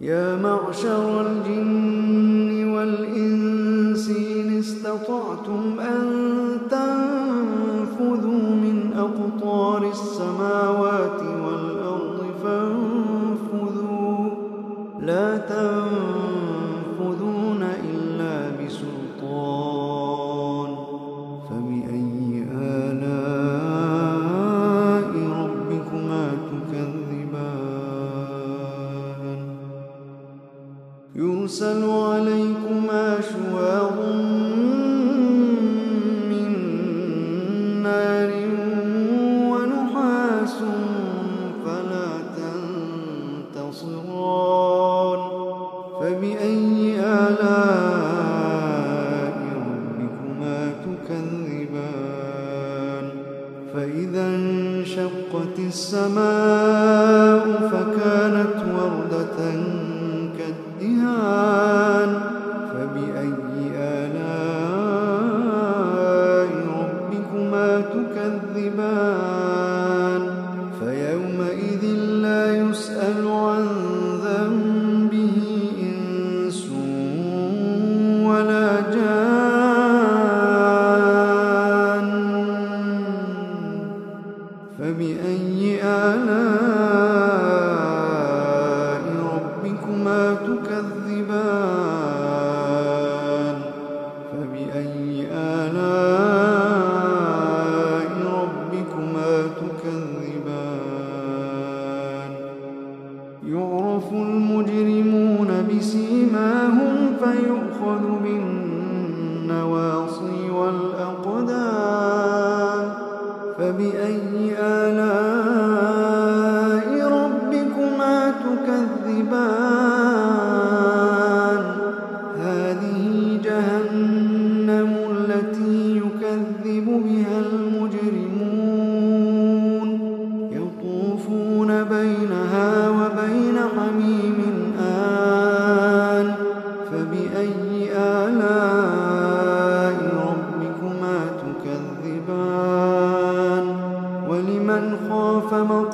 يا معشر الجن والإنس إن استطعتم أن تبان هذه جهنم التي يكذب بها المجرمون. يطوفون بينها وبين حميم آن. فبأي آلاء ربكما تكذبان؟ ولمن خاف مقام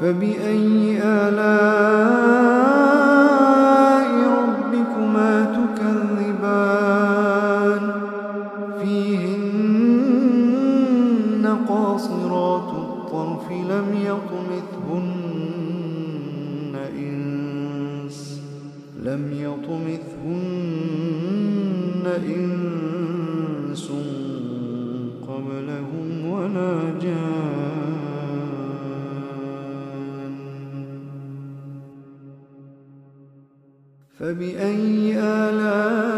فبأي آلام فبأي آلام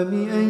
فبأي